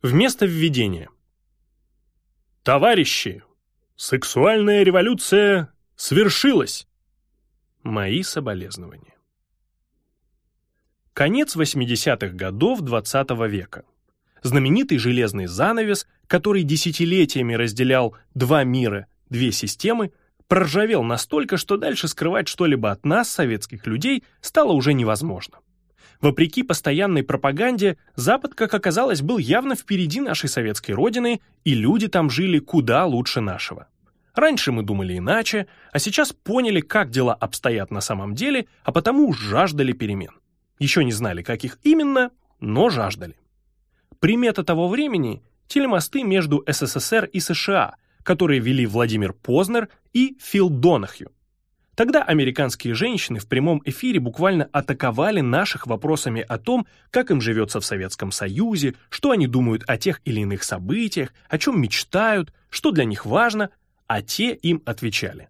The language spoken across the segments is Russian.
Вместо введения. Товарищи, сексуальная революция свершилась. Мои соболезнования. Конец 80-х годов XX -го века. Знаменитый железный занавес, который десятилетиями разделял два мира, две системы, проржавел настолько, что дальше скрывать что-либо от нас, советских людей, стало уже невозможно. Вопреки постоянной пропаганде, Запад, как оказалось, был явно впереди нашей советской родины, и люди там жили куда лучше нашего. Раньше мы думали иначе, а сейчас поняли, как дела обстоят на самом деле, а потому жаждали перемен. Еще не знали, каких именно, но жаждали. Примета того времени – телемосты между СССР и США, которые вели Владимир Познер и Фил Донахью. Тогда американские женщины в прямом эфире буквально атаковали наших вопросами о том, как им живется в Советском Союзе, что они думают о тех или иных событиях, о чем мечтают, что для них важно, а те им отвечали.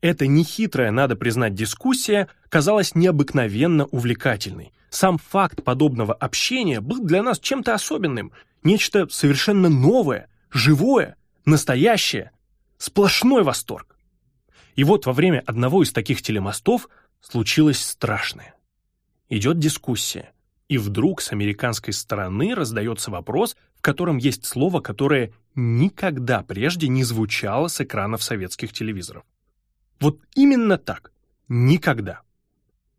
Эта нехитрая, надо признать, дискуссия казалась необыкновенно увлекательной. Сам факт подобного общения был для нас чем-то особенным, нечто совершенно новое, живое, настоящее, сплошной восторг. И вот во время одного из таких телемостов случилось страшное. Идет дискуссия, и вдруг с американской стороны раздается вопрос, в котором есть слово, которое никогда прежде не звучало с экранов советских телевизоров. Вот именно так. Никогда.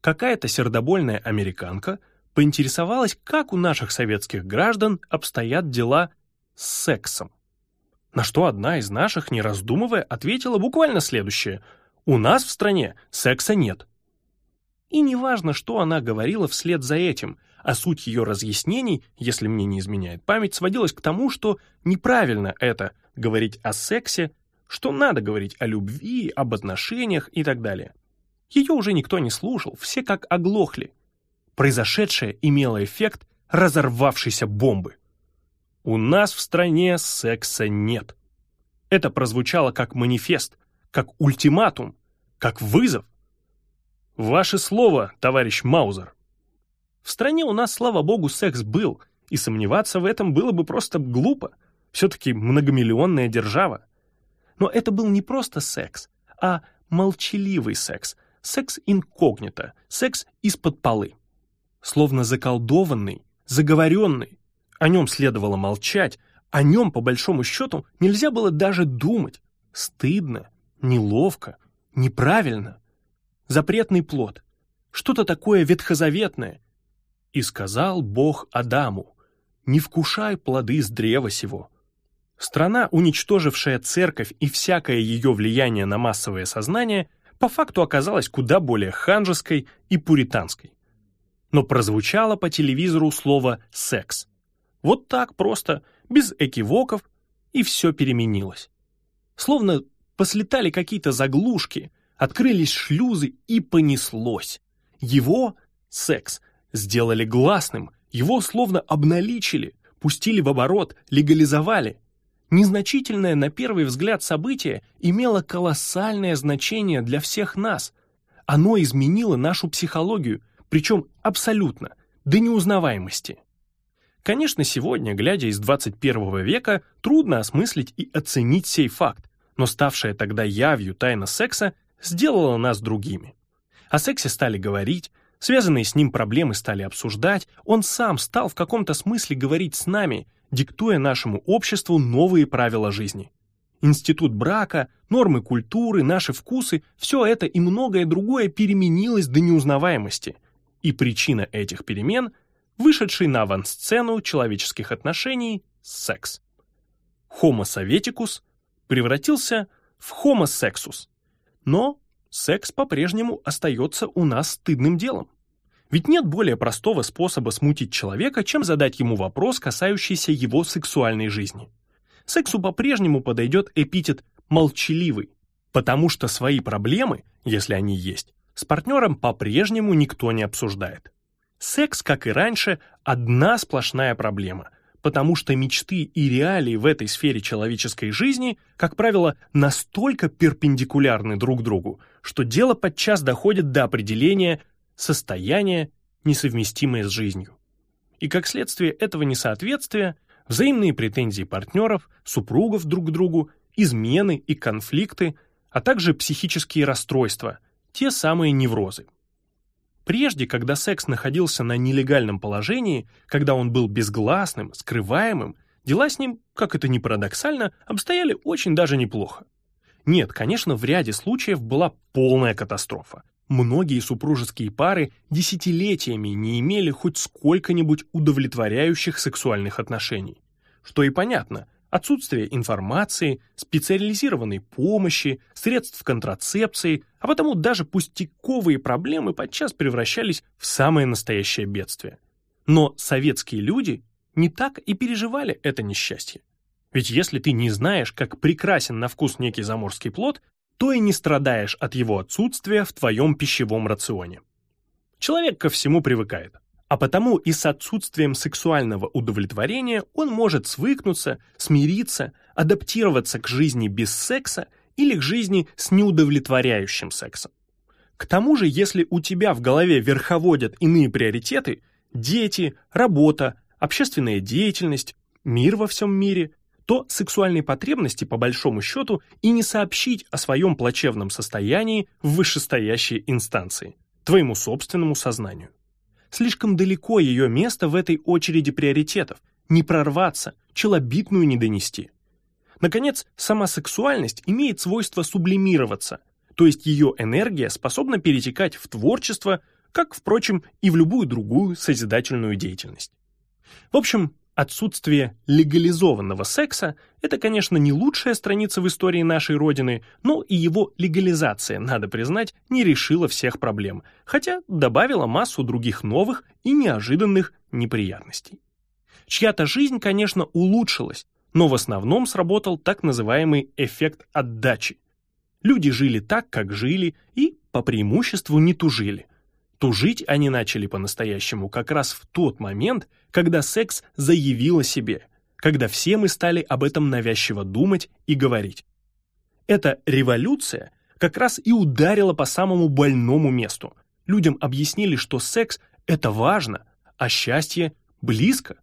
Какая-то сердобольная американка поинтересовалась, как у наших советских граждан обстоят дела с сексом. На что одна из наших, не раздумывая, ответила буквально следующее. «У нас в стране секса нет». И неважно, что она говорила вслед за этим, а суть ее разъяснений, если мне не изменяет память, сводилась к тому, что неправильно это — говорить о сексе, что надо говорить о любви, об отношениях и так далее. Ее уже никто не слушал, все как оглохли. Произошедшее имело эффект разорвавшейся бомбы. У нас в стране секса нет. Это прозвучало как манифест, как ультиматум, как вызов. Ваше слово, товарищ Маузер. В стране у нас, слава богу, секс был, и сомневаться в этом было бы просто глупо. Все-таки многомиллионная держава. Но это был не просто секс, а молчаливый секс, секс инкогнито, секс из-под полы. Словно заколдованный, заговоренный, о нем следовало молчать, о нем, по большому счету, нельзя было даже думать. Стыдно, неловко, неправильно. Запретный плод, что-то такое ветхозаветное. И сказал Бог Адаму, не вкушай плоды с древа сего. Страна, уничтожившая церковь и всякое ее влияние на массовое сознание, по факту оказалась куда более ханжеской и пуританской. Но прозвучало по телевизору слово «секс». Вот так просто, без экивоков, и все переменилось. Словно послетали какие-то заглушки, открылись шлюзы и понеслось. Его, секс, сделали гласным, его словно обналичили, пустили в оборот, легализовали. Незначительное на первый взгляд событие имело колоссальное значение для всех нас. Оно изменило нашу психологию, причем абсолютно, до неузнаваемости. Конечно, сегодня, глядя из 21 века, трудно осмыслить и оценить сей факт, но ставшая тогда явью тайна секса сделала нас другими. О сексе стали говорить, связанные с ним проблемы стали обсуждать, он сам стал в каком-то смысле говорить с нами, диктуя нашему обществу новые правила жизни. Институт брака, нормы культуры, наши вкусы – все это и многое другое переменилось до неузнаваемости. И причина этих перемен – вышедший на авансцену человеческих отношений секс. Homo советикус превратился в Homo sexus. Но секс по-прежнему остается у нас стыдным делом. Ведь нет более простого способа смутить человека, чем задать ему вопрос, касающийся его сексуальной жизни. Сексу по-прежнему подойдет эпитет «молчаливый», потому что свои проблемы, если они есть, с партнером по-прежнему никто не обсуждает. Секс, как и раньше, одна сплошная проблема, потому что мечты и реалии в этой сфере человеческой жизни, как правило, настолько перпендикулярны друг другу, что дело подчас доходит до определения состояния, несовместимое с жизнью. И как следствие этого несоответствия, Взаимные претензии партнеров, супругов друг к другу, измены и конфликты, а также психические расстройства, те самые неврозы. Прежде, когда секс находился на нелегальном положении, когда он был безгласным, скрываемым, дела с ним, как это ни парадоксально, обстояли очень даже неплохо. Нет, конечно, в ряде случаев была полная катастрофа. Многие супружеские пары десятилетиями не имели хоть сколько-нибудь удовлетворяющих сексуальных отношений. Что и понятно – отсутствие информации, специализированной помощи, средств контрацепции, а потому даже пустяковые проблемы подчас превращались в самое настоящее бедствие. Но советские люди не так и переживали это несчастье. Ведь если ты не знаешь, как прекрасен на вкус некий заморский плод, то и не страдаешь от его отсутствия в твоем пищевом рационе. Человек ко всему привыкает. А потому и с отсутствием сексуального удовлетворения он может свыкнуться, смириться, адаптироваться к жизни без секса или к жизни с неудовлетворяющим сексом. К тому же, если у тебя в голове верховодят иные приоритеты – дети, работа, общественная деятельность, мир во всем мире, то сексуальной потребности, по большому счету, и не сообщить о своем плачевном состоянии в вышестоящей инстанции, твоему собственному сознанию. Слишком далеко ее место в этой очереди приоритетов, не прорваться, челобитную не донести. Наконец, сама сексуальность имеет свойство сублимироваться, то есть ее энергия способна перетекать в творчество, как, впрочем, и в любую другую созидательную деятельность. В общем, Отсутствие легализованного секса – это, конечно, не лучшая страница в истории нашей Родины, но и его легализация, надо признать, не решила всех проблем, хотя добавила массу других новых и неожиданных неприятностей. Чья-то жизнь, конечно, улучшилась, но в основном сработал так называемый эффект отдачи. Люди жили так, как жили, и по преимуществу не тужили – Тужить они начали по-настоящему как раз в тот момент, когда секс заявил о себе, когда все мы стали об этом навязчиво думать и говорить. Эта революция как раз и ударила по самому больному месту. Людям объяснили, что секс – это важно, а счастье – близко.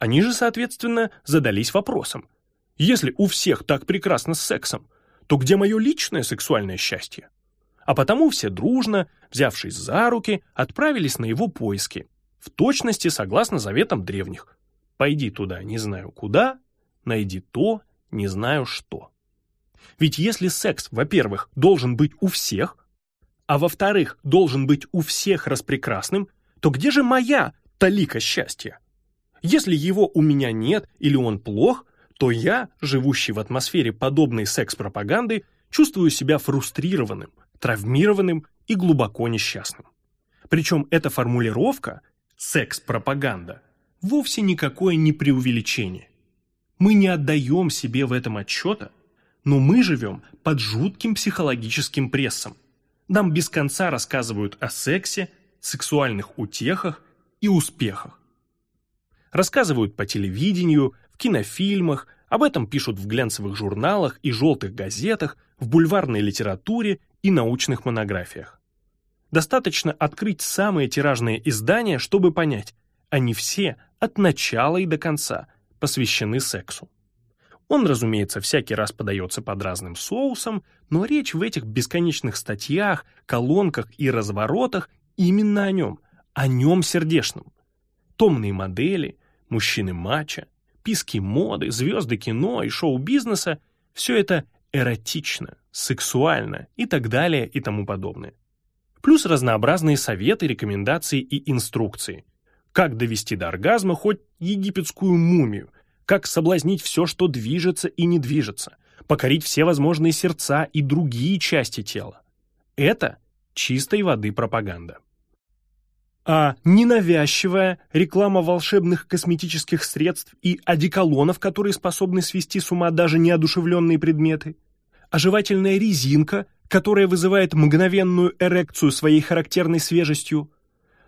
Они же, соответственно, задались вопросом. Если у всех так прекрасно с сексом, то где мое личное сексуальное счастье? А потому все дружно, взявшись за руки, отправились на его поиски, в точности согласно заветам древних. «Пойди туда, не знаю куда, найди то, не знаю что». Ведь если секс, во-первых, должен быть у всех, а во-вторых, должен быть у всех распрекрасным, то где же моя талика счастья? Если его у меня нет или он плох, то я, живущий в атмосфере подобной секс-пропаганды, чувствую себя фрустрированным, травмированным и глубоко несчастным. Причем эта формулировка «секс-пропаганда» вовсе никакое не преувеличение. Мы не отдаем себе в этом отчета, но мы живем под жутким психологическим прессом. Нам без конца рассказывают о сексе, сексуальных утехах и успехах. Рассказывают по телевидению, в кинофильмах, об этом пишут в глянцевых журналах и желтых газетах, в бульварной литературе и научных монографиях. Достаточно открыть самые тиражные издания, чтобы понять, они все от начала и до конца посвящены сексу. Он, разумеется, всякий раз подается под разным соусом, но речь в этих бесконечных статьях, колонках и разворотах именно о нем, о нем сердечном. Томные модели, мужчины матча, писки моды, звезды кино и шоу-бизнеса – все это эротично, сексуально и так далее и тому подобное. Плюс разнообразные советы, рекомендации и инструкции. Как довести до оргазма хоть египетскую мумию, как соблазнить все, что движется и не движется, покорить все возможные сердца и другие части тела. Это чистой воды пропаганда. А ненавязчивая реклама волшебных косметических средств и одеколонов, которые способны свести с ума даже неодушевленные предметы – оживательная резинка, которая вызывает мгновенную эрекцию своей характерной свежестью.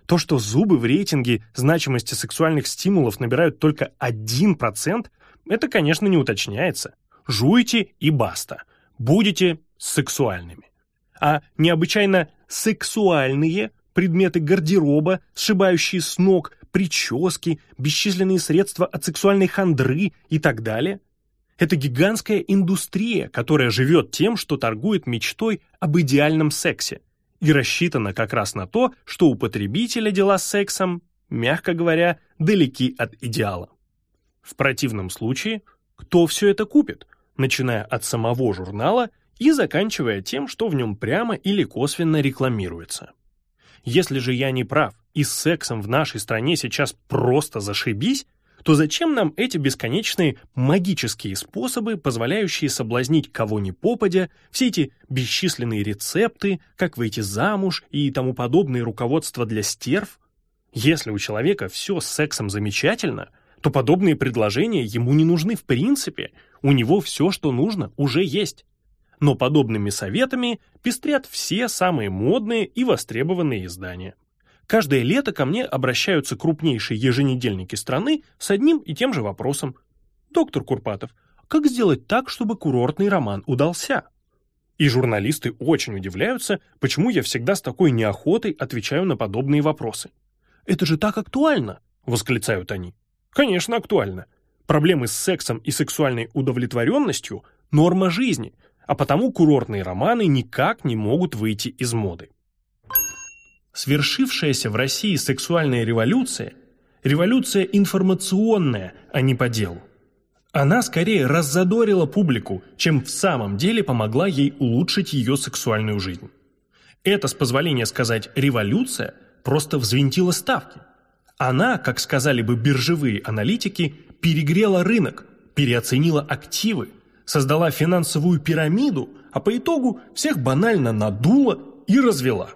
То, что зубы в рейтинге значимости сексуальных стимулов набирают только 1%, это, конечно, не уточняется. Жуйте и баста. Будете сексуальными. А необычайно сексуальные предметы гардероба, сшибающие с ног, прически, бесчисленные средства от сексуальной хандры и так далее. Это гигантская индустрия, которая живет тем, что торгует мечтой об идеальном сексе и рассчитана как раз на то, что у потребителя дела с сексом, мягко говоря, далеки от идеала. В противном случае, кто все это купит, начиная от самого журнала и заканчивая тем, что в нем прямо или косвенно рекламируется. Если же я не прав, и с сексом в нашей стране сейчас просто зашибись, то зачем нам эти бесконечные магические способы, позволяющие соблазнить кого ни попадя, все эти бесчисленные рецепты, как выйти замуж и тому подобные руководства для стерв? Если у человека все с сексом замечательно, то подобные предложения ему не нужны в принципе, у него все, что нужно, уже есть но подобными советами пестрят все самые модные и востребованные издания. Каждое лето ко мне обращаются крупнейшие еженедельники страны с одним и тем же вопросом. «Доктор Курпатов, как сделать так, чтобы курортный роман удался?» И журналисты очень удивляются, почему я всегда с такой неохотой отвечаю на подобные вопросы. «Это же так актуально!» — восклицают они. «Конечно, актуально. Проблемы с сексом и сексуальной удовлетворенностью – норма жизни, а потому курортные романы никак не могут выйти из моды. Свершившаяся в России сексуальная революция – революция информационная, а не по делу. Она скорее раззадорила публику, чем в самом деле помогла ей улучшить ее сексуальную жизнь. Это, с позволения сказать, революция просто взвинтила ставки. Она, как сказали бы биржевые аналитики, перегрела рынок, переоценила активы, создала финансовую пирамиду, а по итогу всех банально надула и развела.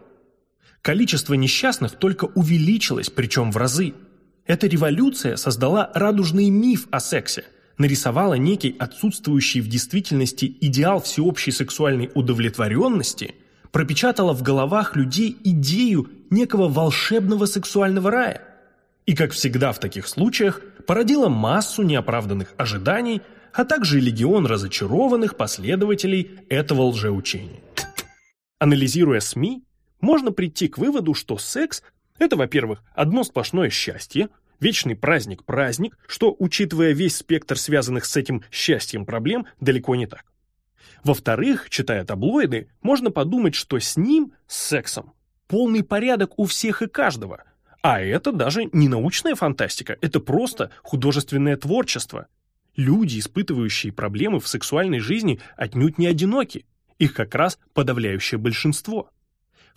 Количество несчастных только увеличилось, причем в разы. Эта революция создала радужный миф о сексе, нарисовала некий отсутствующий в действительности идеал всеобщей сексуальной удовлетворенности, пропечатала в головах людей идею некого волшебного сексуального рая. И, как всегда в таких случаях, породила массу неоправданных ожиданий – а также легион разочарованных последователей этого лжеучения. Анализируя СМИ, можно прийти к выводу, что секс – это, во-первых, одно сплошное счастье, вечный праздник-праздник, что, учитывая весь спектр связанных с этим счастьем проблем, далеко не так. Во-вторых, читая таблоиды, можно подумать, что с ним, с сексом, полный порядок у всех и каждого. А это даже не научная фантастика, это просто художественное творчество, Люди, испытывающие проблемы в сексуальной жизни, отнюдь не одиноки. Их как раз подавляющее большинство.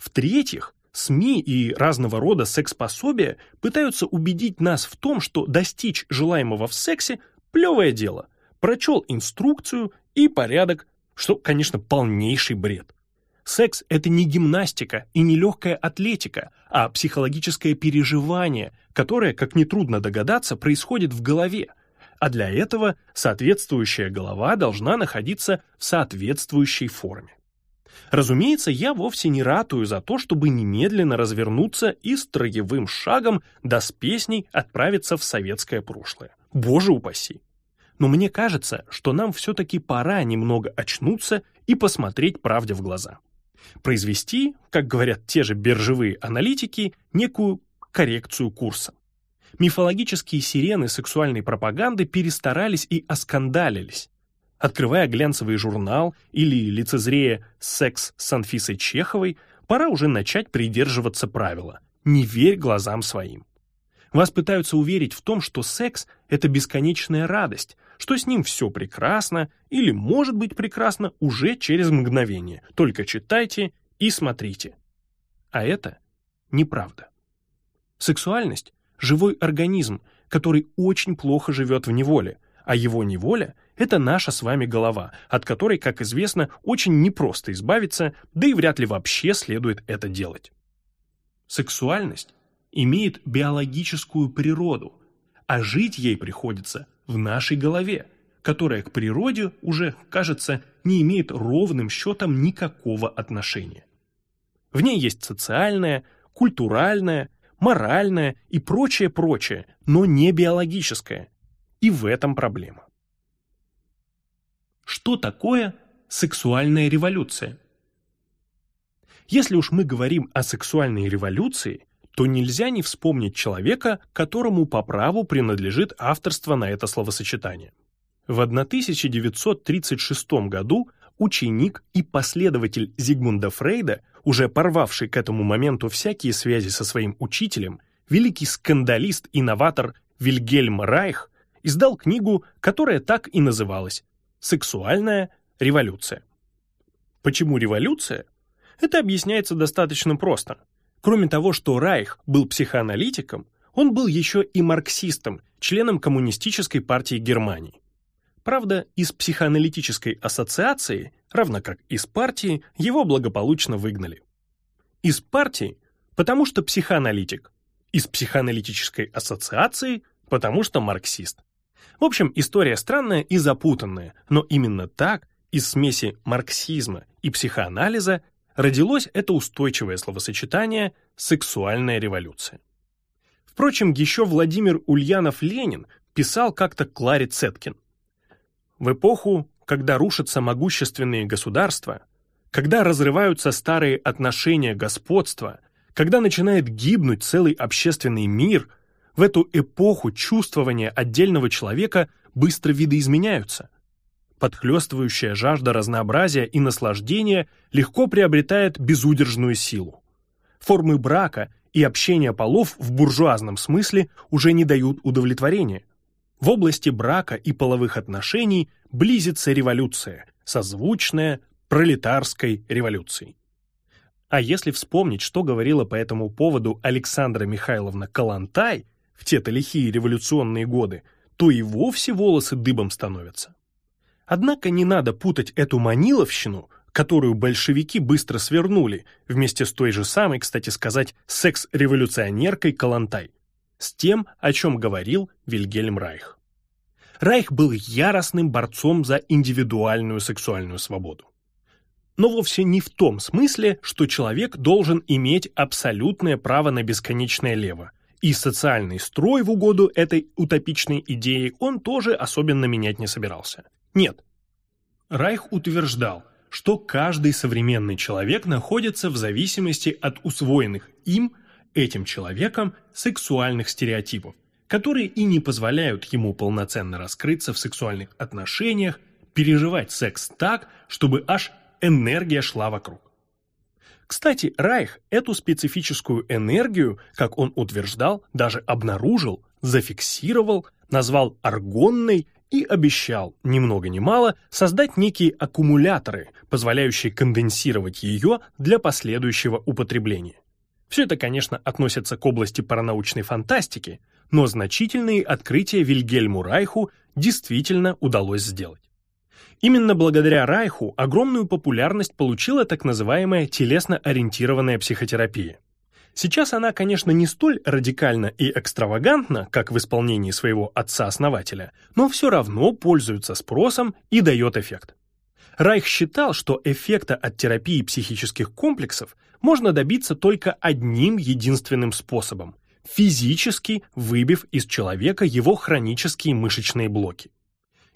В-третьих, СМИ и разного рода секс-пособия пытаются убедить нас в том, что достичь желаемого в сексе – плевое дело. Прочел инструкцию и порядок, что, конечно, полнейший бред. Секс – это не гимнастика и не легкая атлетика, а психологическое переживание, которое, как нетрудно догадаться, происходит в голове – а для этого соответствующая голова должна находиться в соответствующей форме. Разумеется, я вовсе не ратую за то, чтобы немедленно развернуться и строевым шагом до с песней отправиться в советское прошлое. Боже упаси! Но мне кажется, что нам все-таки пора немного очнуться и посмотреть правде в глаза. Произвести, как говорят те же биржевые аналитики, некую коррекцию курса. Мифологические сирены сексуальной пропаганды перестарались и оскандалились. Открывая глянцевый журнал или лицезрея «Секс» с Анфисой Чеховой, пора уже начать придерживаться правила «не верь глазам своим». Вас пытаются уверить в том, что секс – это бесконечная радость, что с ним все прекрасно или может быть прекрасно уже через мгновение. Только читайте и смотрите. А это неправда. Сексуальность живой организм, который очень плохо живет в неволе, а его неволя – это наша с вами голова, от которой, как известно, очень непросто избавиться, да и вряд ли вообще следует это делать. Сексуальность имеет биологическую природу, а жить ей приходится в нашей голове, которая к природе уже, кажется, не имеет ровным счетом никакого отношения. В ней есть социальная, культуральная, моральное и прочее-прочее, но не биологическое. И в этом проблема. Что такое сексуальная революция? Если уж мы говорим о сексуальной революции, то нельзя не вспомнить человека, которому по праву принадлежит авторство на это словосочетание. В 1936 году ученик и последователь Зигмунда Фрейда, уже порвавший к этому моменту всякие связи со своим учителем, великий скандалист и новатор Вильгельм Райх, издал книгу, которая так и называлась «Сексуальная революция». Почему революция? Это объясняется достаточно просто. Кроме того, что Райх был психоаналитиком, он был еще и марксистом, членом Коммунистической партии Германии. Правда, из психоаналитической ассоциации, равно как из партии, его благополучно выгнали. Из партии, потому что психоаналитик. Из психоаналитической ассоциации, потому что марксист. В общем, история странная и запутанная, но именно так, из смеси марксизма и психоанализа, родилось это устойчивое словосочетание «сексуальная революция». Впрочем, еще Владимир Ульянов-Ленин писал как-то Кларе Цеткин. В эпоху, когда рушатся могущественные государства, когда разрываются старые отношения господства, когда начинает гибнуть целый общественный мир, в эту эпоху чувствования отдельного человека быстро видоизменяются – подхлёстывающая жажда разнообразия и наслаждения легко приобретает безудержную силу. Формы брака и общения полов в буржуазном смысле уже не дают удовлетворения. В области брака и половых отношений близится революция, созвучная пролетарской революцией. А если вспомнить, что говорила по этому поводу Александра Михайловна Калантай в те-то лихие революционные годы, то и вовсе волосы дыбом становятся. Однако не надо путать эту маниловщину, которую большевики быстро свернули, вместе с той же самой, кстати сказать, секс-революционеркой Калантай, с тем, о чем говорил Вильгельм Райх. Райх был яростным борцом за индивидуальную сексуальную свободу. Но вовсе не в том смысле, что человек должен иметь абсолютное право на бесконечное лево, и социальный строй в угоду этой утопичной идеи он тоже особенно менять не собирался. Нет. Райх утверждал, что каждый современный человек находится в зависимости от усвоенных им, этим человеком, сексуальных стереотипов, которые и не позволяют ему полноценно раскрыться в сексуальных отношениях, переживать секс так, чтобы аж энергия шла вокруг. Кстати, Райх эту специфическую энергию, как он утверждал, даже обнаружил, зафиксировал, назвал аргонной и обещал, ни много ни мало, создать некие аккумуляторы, позволяющие конденсировать ее для последующего употребления. Все это, конечно, относится к области паранаучной фантастики, но значительные открытия Вильгельму Райху действительно удалось сделать. Именно благодаря Райху огромную популярность получила так называемая телесно-ориентированная психотерапия. Сейчас она, конечно, не столь радикальна и экстравагантна, как в исполнении своего отца-основателя, но все равно пользуется спросом и дает эффект. Райх считал, что эффекта от терапии психических комплексов можно добиться только одним единственным способом – физически выбив из человека его хронические мышечные блоки.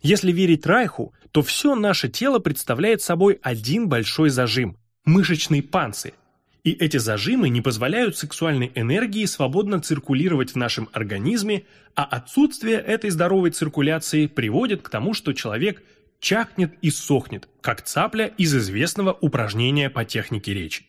Если верить Райху, то все наше тело представляет собой один большой зажим – мышечный панцирь, и эти зажимы не позволяют сексуальной энергии свободно циркулировать в нашем организме, а отсутствие этой здоровой циркуляции приводит к тому, что человек чахнет и сохнет, как цапля из известного упражнения по технике речи.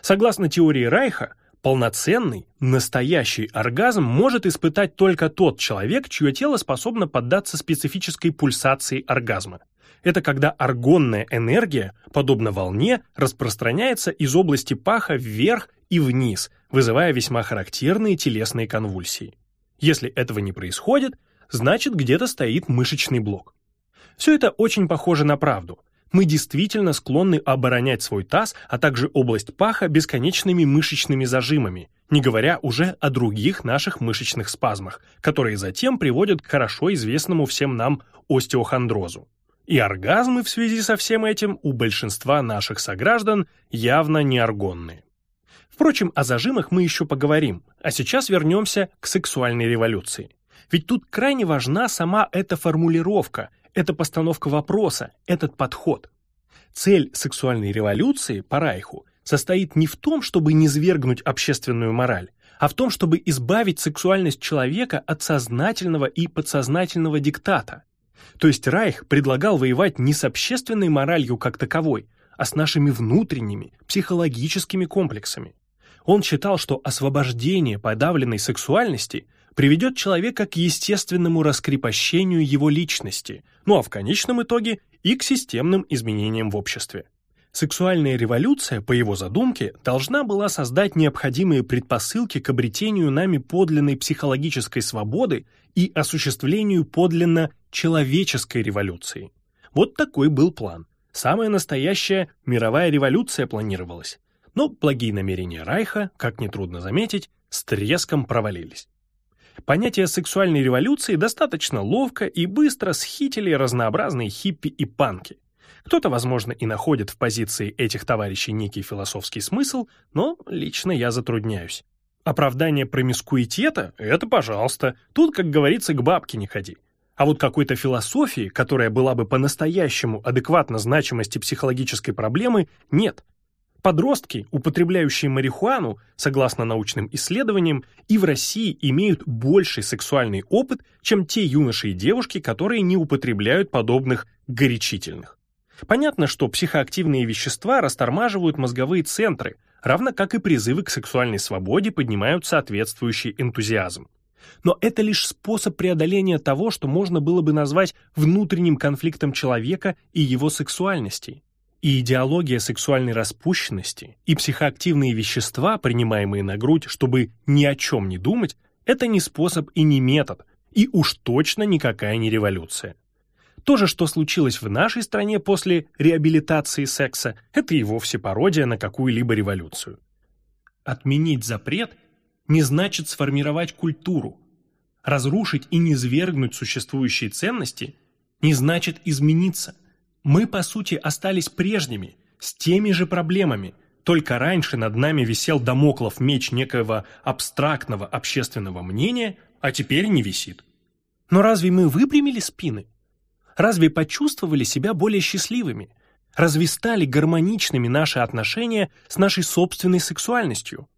Согласно теории Райха, полноценный, настоящий оргазм может испытать только тот человек, чье тело способно поддаться специфической пульсации оргазма. Это когда аргонная энергия, подобно волне, распространяется из области паха вверх и вниз, вызывая весьма характерные телесные конвульсии. Если этого не происходит, значит где-то стоит мышечный блок. Все это очень похоже на правду. Мы действительно склонны оборонять свой таз, а также область паха бесконечными мышечными зажимами, не говоря уже о других наших мышечных спазмах, которые затем приводят к хорошо известному всем нам остеохондрозу. И оргазмы в связи со всем этим у большинства наших сограждан явно не аргонные. Впрочем, о зажимах мы еще поговорим, а сейчас вернемся к сексуальной революции. Ведь тут крайне важна сама эта формулировка, эта постановка вопроса, этот подход. Цель сексуальной революции по Райху состоит не в том, чтобы низвергнуть общественную мораль, а в том, чтобы избавить сексуальность человека от сознательного и подсознательного диктата. То есть Райх предлагал воевать не с общественной моралью как таковой, а с нашими внутренними, психологическими комплексами. Он считал, что освобождение подавленной сексуальности приведет человека к естественному раскрепощению его личности, ну а в конечном итоге и к системным изменениям в обществе. Сексуальная революция, по его задумке, должна была создать необходимые предпосылки к обретению нами подлинной психологической свободы и осуществлению подлинно человеческой революции. Вот такой был план. Самая настоящая мировая революция планировалась. Но благие намерения Райха, как нетрудно заметить, с треском провалились. Понятие сексуальной революции достаточно ловко и быстро схитили разнообразные хиппи и панки. Кто-то, возможно, и находит в позиции этих товарищей некий философский смысл, но лично я затрудняюсь. Оправдание промискуитета — это пожалуйста. Тут, как говорится, к бабке не ходи. А вот какой-то философии, которая была бы по-настоящему адекватна значимости психологической проблемы, нет. Подростки, употребляющие марихуану, согласно научным исследованиям, и в России имеют больший сексуальный опыт, чем те юноши и девушки, которые не употребляют подобных горячительных. Понятно, что психоактивные вещества растормаживают мозговые центры, равно как и призывы к сексуальной свободе поднимают соответствующий энтузиазм. Но это лишь способ преодоления того, что можно было бы назвать внутренним конфликтом человека и его сексуальности. И идеология сексуальной распущенности, и психоактивные вещества, принимаемые на грудь, чтобы ни о чем не думать, это не способ и не метод, и уж точно никакая не революция. То же, что случилось в нашей стране после реабилитации секса, это и вовсе пародия на какую-либо революцию. Отменить запрет не значит сформировать культуру. Разрушить и низвергнуть существующие ценности не значит измениться – мы, по сути, остались прежними, с теми же проблемами, только раньше над нами висел домоклов меч некоего абстрактного общественного мнения, а теперь не висит. Но разве мы выпрямили спины? Разве почувствовали себя более счастливыми? Разве стали гармоничными наши отношения с нашей собственной сексуальностью?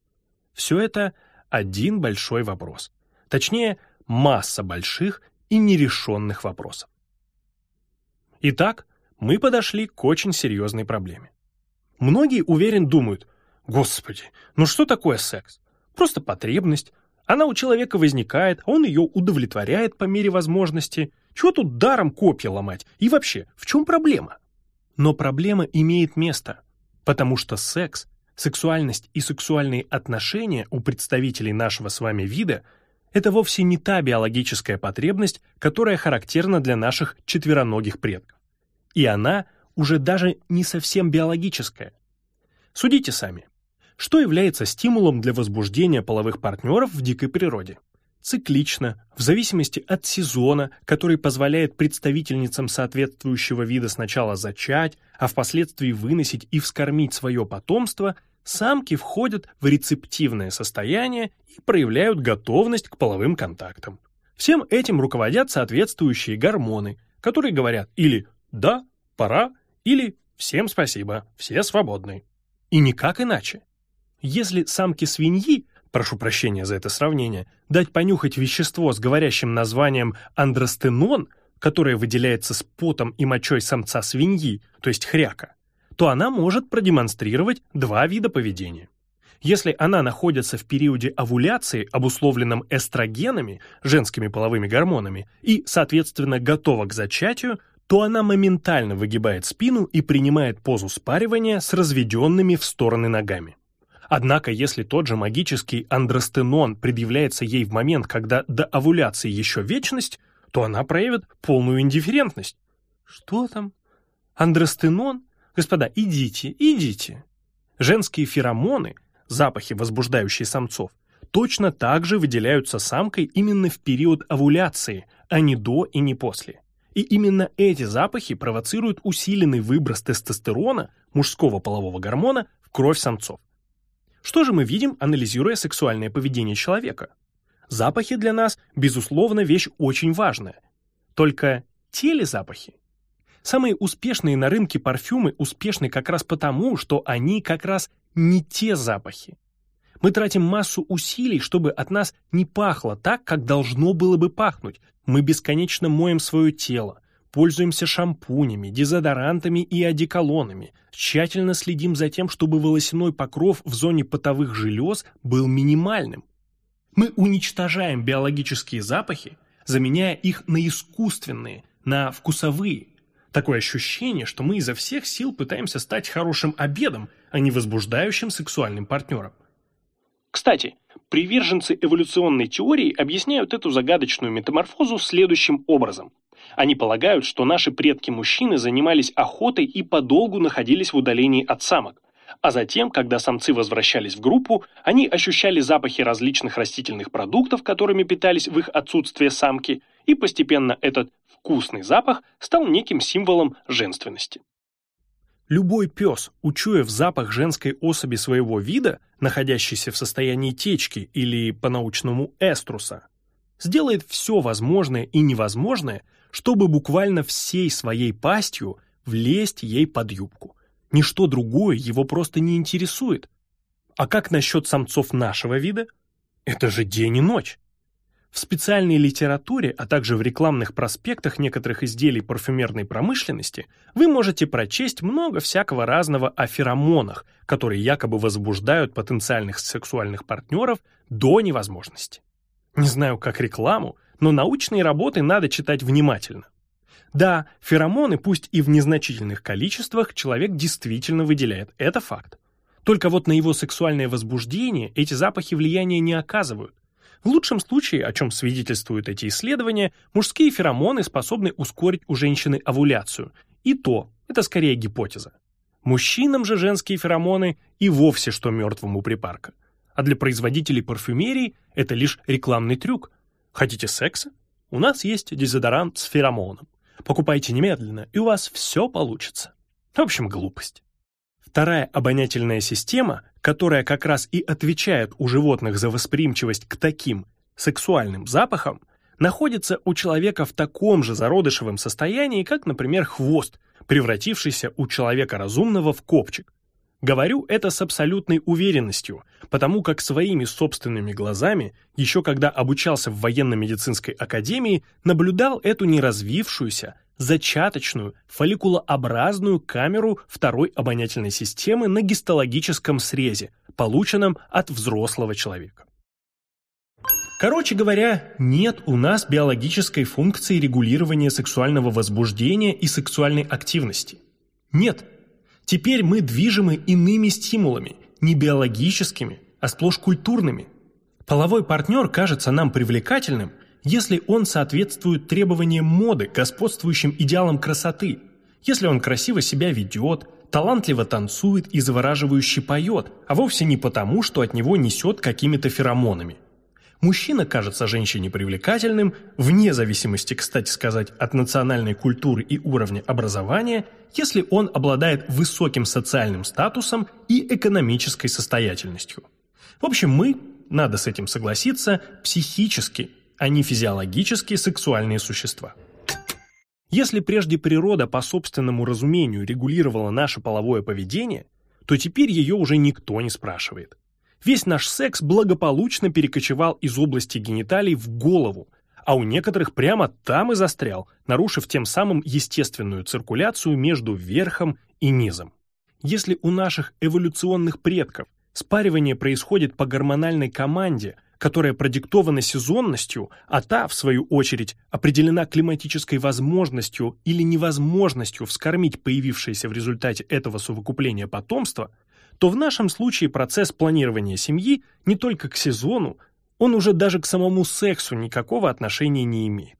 Все это один большой вопрос. Точнее, масса больших и нерешенных вопросов. Итак, мы подошли к очень серьезной проблеме. Многие, уверен, думают, «Господи, ну что такое секс? Просто потребность. Она у человека возникает, а он ее удовлетворяет по мере возможности. Чего тут даром копья ломать? И вообще, в чем проблема?» Но проблема имеет место, потому что секс, сексуальность и сексуальные отношения у представителей нашего с вами вида – это вовсе не та биологическая потребность, которая характерна для наших четвероногих предков. И она уже даже не совсем биологическая. Судите сами. Что является стимулом для возбуждения половых партнеров в дикой природе? Циклично, в зависимости от сезона, который позволяет представительницам соответствующего вида сначала зачать, а впоследствии выносить и вскормить свое потомство, самки входят в рецептивное состояние и проявляют готовность к половым контактам. Всем этим руководят соответствующие гормоны, которые говорят или «да, пора» или «всем спасибо, все свободны». И никак иначе. Если самке свиньи, прошу прощения за это сравнение, дать понюхать вещество с говорящим названием андростенон, которое выделяется с потом и мочой самца свиньи, то есть хряка, то она может продемонстрировать два вида поведения. Если она находится в периоде овуляции, обусловленном эстрогенами, женскими половыми гормонами, и, соответственно, готова к зачатию, то она моментально выгибает спину и принимает позу спаривания с разведенными в стороны ногами. Однако, если тот же магический андростенон предъявляется ей в момент, когда до овуляции еще вечность, то она проявит полную индифферентность. Что там? Андростенон? Господа, идите, идите. Женские феромоны, запахи, возбуждающие самцов, точно так же выделяются самкой именно в период овуляции, а не до и не после. И именно эти запахи провоцируют усиленный выброс тестостерона, мужского полового гормона, в кровь самцов. Что же мы видим, анализируя сексуальное поведение человека? Запахи для нас, безусловно, вещь очень важная. Только те запахи? Самые успешные на рынке парфюмы успешны как раз потому, что они как раз не те запахи. Мы тратим массу усилий, чтобы от нас не пахло так, как должно было бы пахнуть. Мы бесконечно моем свое тело, пользуемся шампунями, дезодорантами и одеколонами, тщательно следим за тем, чтобы волосяной покров в зоне потовых желез был минимальным. Мы уничтожаем биологические запахи, заменяя их на искусственные, на вкусовые. Такое ощущение, что мы изо всех сил пытаемся стать хорошим обедом, а не возбуждающим сексуальным партнером. Кстати, приверженцы эволюционной теории объясняют эту загадочную метаморфозу следующим образом. Они полагают, что наши предки-мужчины занимались охотой и подолгу находились в удалении от самок, а затем, когда самцы возвращались в группу, они ощущали запахи различных растительных продуктов, которыми питались в их отсутствие самки, и постепенно этот вкусный запах стал неким символом женственности. Любой пес, учуяв запах женской особи своего вида, находящейся в состоянии течки или, по-научному, эструса, сделает все возможное и невозможное, чтобы буквально всей своей пастью влезть ей под юбку. Ничто другое его просто не интересует. А как насчет самцов нашего вида? Это же день и ночь. В специальной литературе, а также в рекламных проспектах некоторых изделий парфюмерной промышленности вы можете прочесть много всякого разного о феромонах, которые якобы возбуждают потенциальных сексуальных партнеров до невозможности. Не знаю, как рекламу, но научные работы надо читать внимательно. Да, феромоны, пусть и в незначительных количествах, человек действительно выделяет, это факт. Только вот на его сексуальное возбуждение эти запахи влияния не оказывают. В лучшем случае, о чем свидетельствуют эти исследования, мужские феромоны способны ускорить у женщины овуляцию. И то, это скорее гипотеза. Мужчинам же женские феромоны и вовсе что мертвому припарка. А для производителей парфюмерии это лишь рекламный трюк. Хотите секса? У нас есть дезодорант с феромоном. Покупайте немедленно, и у вас все получится. В общем, глупость. Вторая обонятельная система, которая как раз и отвечает у животных за восприимчивость к таким сексуальным запахам, находится у человека в таком же зародышевом состоянии, как, например, хвост, превратившийся у человека разумного в копчик. Говорю это с абсолютной уверенностью, потому как своими собственными глазами, еще когда обучался в военно-медицинской академии, наблюдал эту неразвившуюся, зачаточную, фолликулообразную камеру второй обонятельной системы на гистологическом срезе, полученном от взрослого человека. Короче говоря, нет у нас биологической функции регулирования сексуального возбуждения и сексуальной активности. Нет. Теперь мы движимы иными стимулами, не биологическими, а сплошь культурными. Половой партнер кажется нам привлекательным, если он соответствует требованиям моды, господствующим идеалам красоты, если он красиво себя ведет, талантливо танцует и завораживающе поет, а вовсе не потому, что от него несет какими-то феромонами – Мужчина кажется женщине привлекательным, вне зависимости, кстати сказать, от национальной культуры и уровня образования, если он обладает высоким социальным статусом и экономической состоятельностью. В общем, мы, надо с этим согласиться, психически, а не физиологически сексуальные существа. Если прежде природа по собственному разумению регулировала наше половое поведение, то теперь ее уже никто не спрашивает. Весь наш секс благополучно перекочевал из области гениталий в голову, а у некоторых прямо там и застрял, нарушив тем самым естественную циркуляцию между верхом и низом. Если у наших эволюционных предков спаривание происходит по гормональной команде, которая продиктована сезонностью, а та, в свою очередь, определена климатической возможностью или невозможностью вскормить появившееся в результате этого совокупления потомство, то в нашем случае процесс планирования семьи не только к сезону, он уже даже к самому сексу никакого отношения не имеет.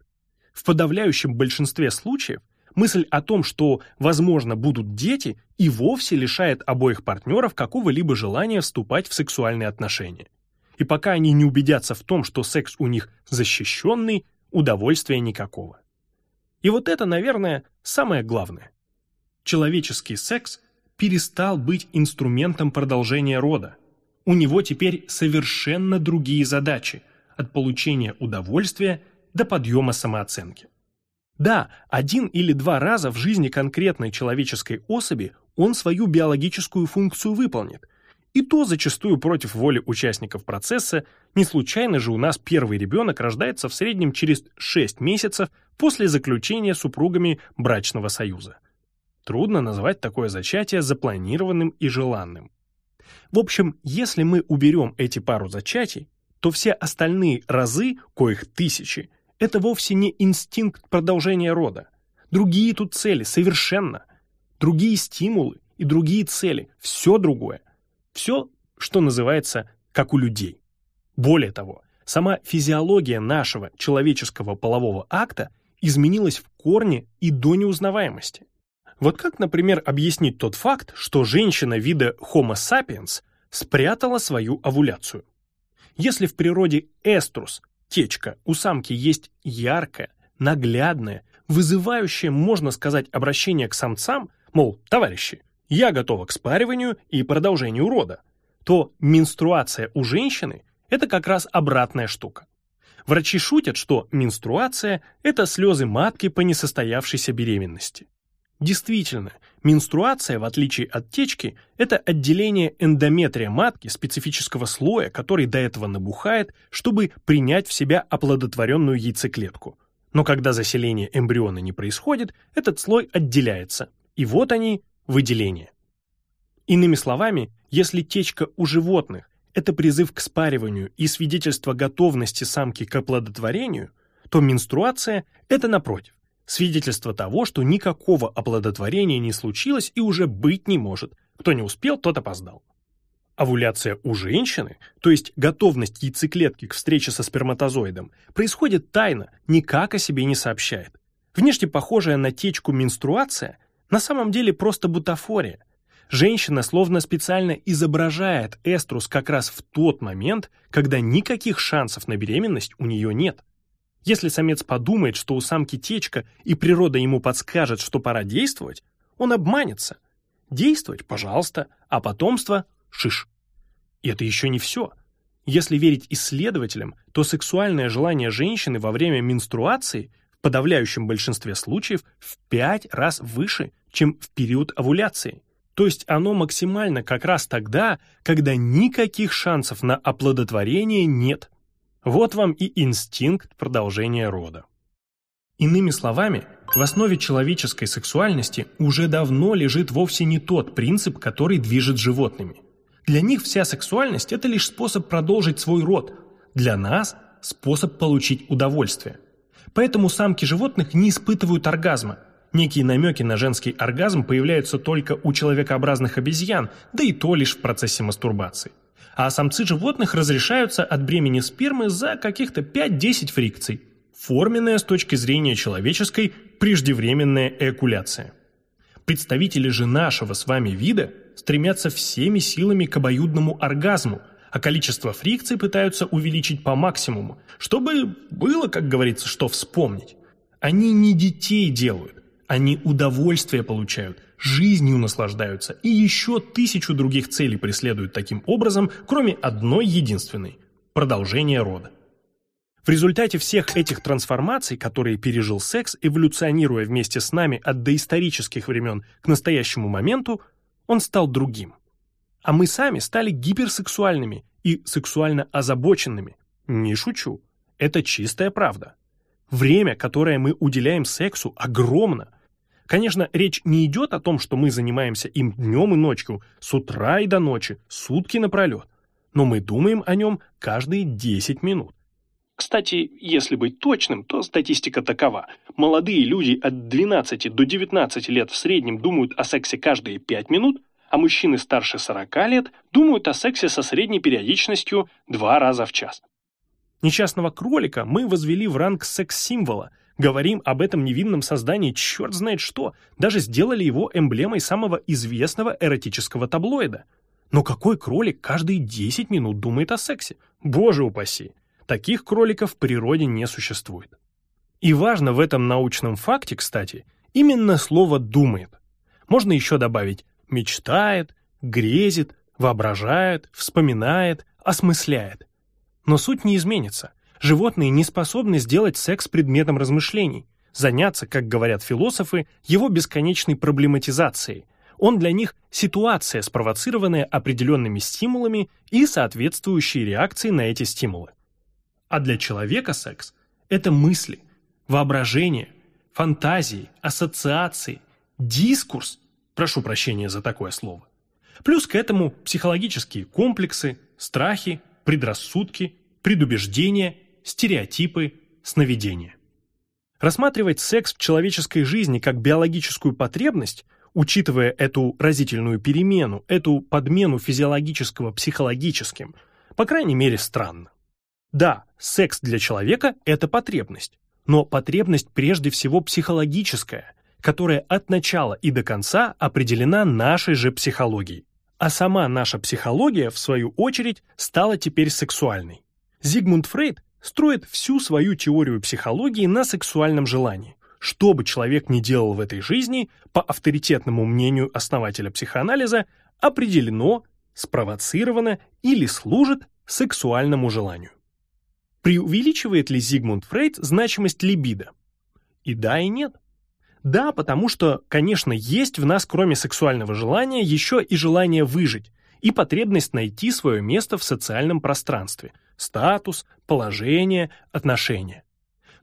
В подавляющем большинстве случаев мысль о том, что, возможно, будут дети, и вовсе лишает обоих партнеров какого-либо желания вступать в сексуальные отношения. И пока они не убедятся в том, что секс у них защищенный, удовольствия никакого. И вот это, наверное, самое главное. Человеческий секс перестал быть инструментом продолжения рода. У него теперь совершенно другие задачи, от получения удовольствия до подъема самооценки. Да, один или два раза в жизни конкретной человеческой особи он свою биологическую функцию выполнит, и то зачастую против воли участников процесса, не случайно же у нас первый ребенок рождается в среднем через 6 месяцев после заключения супругами брачного союза. Трудно назвать такое зачатие запланированным и желанным. В общем, если мы уберем эти пару зачатий, то все остальные разы, коих тысячи, это вовсе не инстинкт продолжения рода. Другие тут цели, совершенно. Другие стимулы и другие цели, все другое. Все, что называется, как у людей. Более того, сама физиология нашего человеческого полового акта изменилась в корне и до неузнаваемости. Вот как, например, объяснить тот факт, что женщина вида Homo sapiens спрятала свою овуляцию? Если в природе эструс, течка, у самки есть яркое, наглядное, вызывающее, можно сказать, обращение к самцам, мол, товарищи, я готова к спариванию и продолжению рода, то менструация у женщины – это как раз обратная штука. Врачи шутят, что менструация – это слезы матки по несостоявшейся беременности. Действительно, менструация, в отличие от течки, это отделение эндометрия матки, специфического слоя, который до этого набухает, чтобы принять в себя оплодотворенную яйцеклетку. Но когда заселение эмбриона не происходит, этот слой отделяется. И вот они, выделения. Иными словами, если течка у животных – это призыв к спариванию и свидетельство готовности самки к оплодотворению, то менструация – это, напротив, свидетельство того, что никакого оплодотворения не случилось и уже быть не может. Кто не успел, тот опоздал. Овуляция у женщины, то есть готовность яйцеклетки к встрече со сперматозоидом, происходит тайно, никак о себе не сообщает. Внешне похожая на течку менструация на самом деле просто бутафория. Женщина словно специально изображает эструс как раз в тот момент, когда никаких шансов на беременность у нее нет. Если самец подумает, что у самки течка и природа ему подскажет, что пора действовать, он обманется. Действовать, пожалуйста, а потомство – шиш. И это еще не все. Если верить исследователям, то сексуальное желание женщины во время менструации в подавляющем большинстве случаев в пять раз выше, чем в период овуляции. То есть оно максимально как раз тогда, когда никаких шансов на оплодотворение нет. Вот вам и инстинкт продолжения рода. Иными словами, в основе человеческой сексуальности уже давно лежит вовсе не тот принцип, который движет животными. Для них вся сексуальность – это лишь способ продолжить свой род. Для нас – способ получить удовольствие. Поэтому самки животных не испытывают оргазма – Некие намеки на женский оргазм появляются только у человекообразных обезьян, да и то лишь в процессе мастурбации. А самцы животных разрешаются от бремени спермы за каких-то 5-10 фрикций. Форменная с точки зрения человеческой преждевременная эякуляция. Представители же нашего с вами вида стремятся всеми силами к обоюдному оргазму, а количество фрикций пытаются увеличить по максимуму, чтобы было, как говорится, что вспомнить. Они не детей делают, они удовольствие получают, жизнью наслаждаются и еще тысячу других целей преследуют таким образом, кроме одной единственной – продолжения рода. В результате всех этих трансформаций, которые пережил секс, эволюционируя вместе с нами от доисторических времен к настоящему моменту, он стал другим. А мы сами стали гиперсексуальными и сексуально озабоченными. Не шучу. Это чистая правда. Время, которое мы уделяем сексу, огромно – Конечно, речь не идет о том, что мы занимаемся им днем и ночью, с утра и до ночи, сутки напролет. Но мы думаем о нем каждые 10 минут. Кстати, если быть точным, то статистика такова. Молодые люди от 12 до 19 лет в среднем думают о сексе каждые 5 минут, а мужчины старше 40 лет думают о сексе со средней периодичностью 2 раза в час. Несчастного кролика мы возвели в ранг секс-символа, Говорим об этом невинном создании черт знает что, даже сделали его эмблемой самого известного эротического таблоида. Но какой кролик каждые 10 минут думает о сексе? Боже упаси! Таких кроликов в природе не существует. И важно в этом научном факте, кстати, именно слово «думает». Можно еще добавить «мечтает», «грезит», «воображает», «вспоминает», «осмысляет». Но суть не изменится. Животные не способны сделать секс предметом размышлений, заняться, как говорят философы, его бесконечной проблематизацией, Он для них ситуация, спровоцированная определенными стимулами и соответствующие реакции на эти стимулы. А для человека секс – это мысли, воображение, фантазии, ассоциации, дискурс, прошу прощения за такое слово. Плюс к этому психологические комплексы, страхи, предрассудки, предубеждения, стереотипы, сновидения. Рассматривать секс в человеческой жизни как биологическую потребность, учитывая эту разительную перемену, эту подмену физиологического психологическим, по крайней мере, странно. Да, секс для человека – это потребность, но потребность прежде всего психологическая, которая от начала и до конца определена нашей же психологией. А сама наша психология, в свою очередь, стала теперь сексуальной. Зигмунд Фрейд строит всю свою теорию психологии на сексуальном желании. Что бы человек ни делал в этой жизни, по авторитетному мнению основателя психоанализа, определено, спровоцировано или служит сексуальному желанию. Преувеличивает ли Зигмунд Фрейд значимость либидо? И да, и нет. Да, потому что, конечно, есть в нас, кроме сексуального желания, еще и желание выжить, и потребность найти свое место в социальном пространстве, статус, положение, отношения.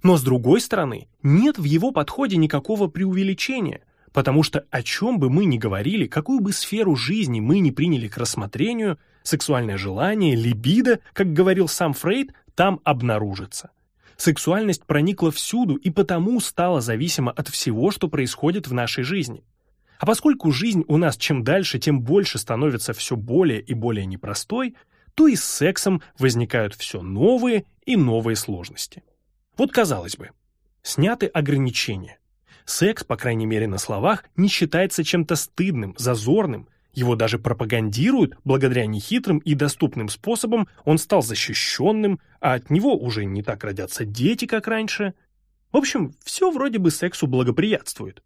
Но с другой стороны, нет в его подходе никакого преувеличения, потому что о чем бы мы ни говорили, какую бы сферу жизни мы ни приняли к рассмотрению, сексуальное желание, либидо, как говорил сам Фрейд, там обнаружится. Сексуальность проникла всюду и потому стала зависима от всего, что происходит в нашей жизни. А поскольку жизнь у нас чем дальше, тем больше становится все более и более непростой, то и с сексом возникают все новые и новые сложности. Вот казалось бы, сняты ограничения. Секс, по крайней мере на словах, не считается чем-то стыдным, зазорным, его даже пропагандируют, благодаря нехитрым и доступным способам он стал защищенным, а от него уже не так родятся дети, как раньше. В общем, все вроде бы сексу благоприятствует.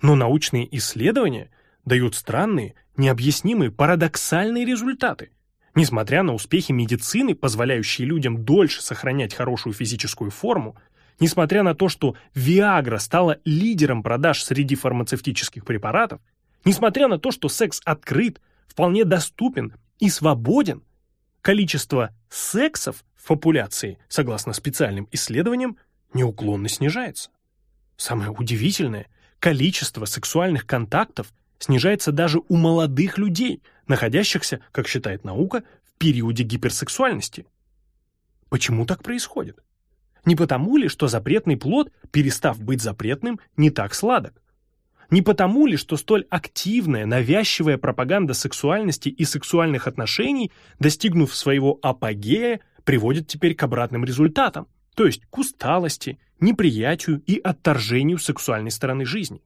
Но научные исследования дают странные, необъяснимые, парадоксальные результаты. Несмотря на успехи медицины, позволяющие людям дольше сохранять хорошую физическую форму, несмотря на то, что Viagra стала лидером продаж среди фармацевтических препаратов, Несмотря на то, что секс открыт, вполне доступен и свободен, количество сексов в популяции, согласно специальным исследованиям, неуклонно снижается. Самое удивительное, количество сексуальных контактов снижается даже у молодых людей, находящихся, как считает наука, в периоде гиперсексуальности. Почему так происходит? Не потому ли, что запретный плод, перестав быть запретным, не так сладок? Не потому ли, что столь активная, навязчивая пропаганда сексуальности и сексуальных отношений, достигнув своего апогея, приводит теперь к обратным результатам, то есть к усталости, неприятию и отторжению сексуальной стороны жизни?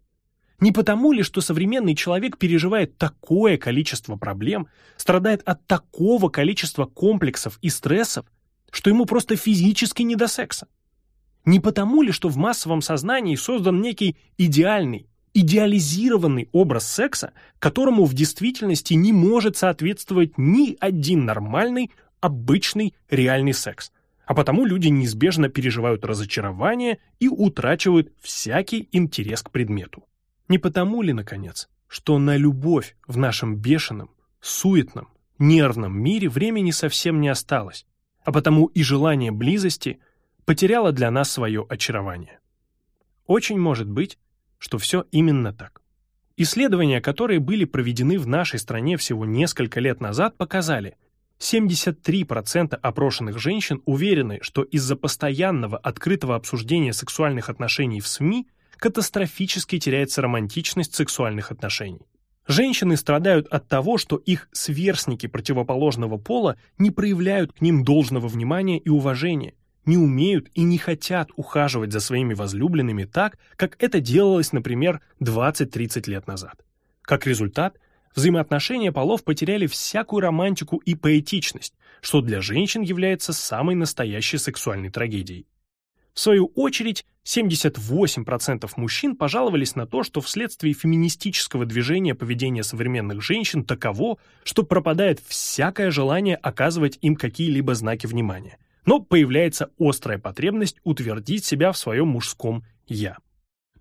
Не потому ли, что современный человек переживает такое количество проблем, страдает от такого количества комплексов и стрессов, что ему просто физически не до секса? Не потому ли, что в массовом сознании создан некий идеальный, идеализированный образ секса, которому в действительности не может соответствовать ни один нормальный, обычный, реальный секс. А потому люди неизбежно переживают разочарование и утрачивают всякий интерес к предмету. Не потому ли, наконец, что на любовь в нашем бешеном, суетном, нервном мире времени совсем не осталось, а потому и желание близости потеряло для нас свое очарование. Очень может быть, что все именно так. Исследования, которые были проведены в нашей стране всего несколько лет назад, показали, 73% опрошенных женщин уверены, что из-за постоянного открытого обсуждения сексуальных отношений в СМИ катастрофически теряется романтичность сексуальных отношений. Женщины страдают от того, что их сверстники противоположного пола не проявляют к ним должного внимания и уважения, не умеют и не хотят ухаживать за своими возлюбленными так, как это делалось, например, 20-30 лет назад. Как результат, взаимоотношения полов потеряли всякую романтику и поэтичность, что для женщин является самой настоящей сексуальной трагедией. В свою очередь, 78% мужчин пожаловались на то, что вследствие феминистического движения поведение современных женщин таково, что пропадает всякое желание оказывать им какие-либо знаки внимания, но появляется острая потребность утвердить себя в своем мужском «я».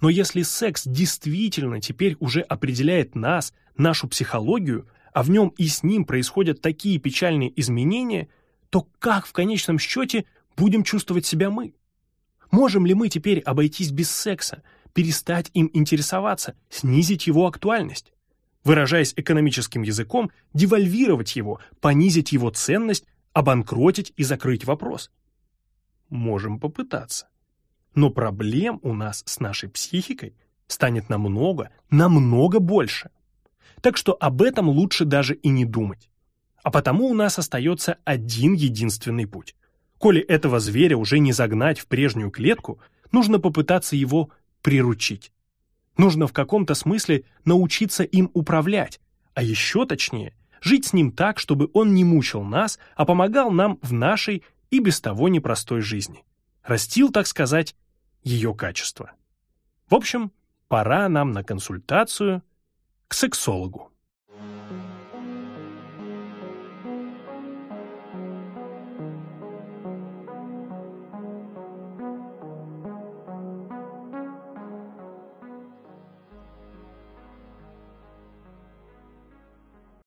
Но если секс действительно теперь уже определяет нас, нашу психологию, а в нем и с ним происходят такие печальные изменения, то как в конечном счете будем чувствовать себя мы? Можем ли мы теперь обойтись без секса, перестать им интересоваться, снизить его актуальность? Выражаясь экономическим языком, девальвировать его, понизить его ценность, обанкротить и закрыть вопрос? Можем попытаться. Но проблем у нас с нашей психикой станет намного, намного больше. Так что об этом лучше даже и не думать. А потому у нас остается один единственный путь. Коли этого зверя уже не загнать в прежнюю клетку, нужно попытаться его приручить. Нужно в каком-то смысле научиться им управлять, а еще точнее, жить с ним так, чтобы он не мучил нас, а помогал нам в нашей и без того непростой жизни. Растил, так сказать, ее качество. В общем, пора нам на консультацию к сексологу.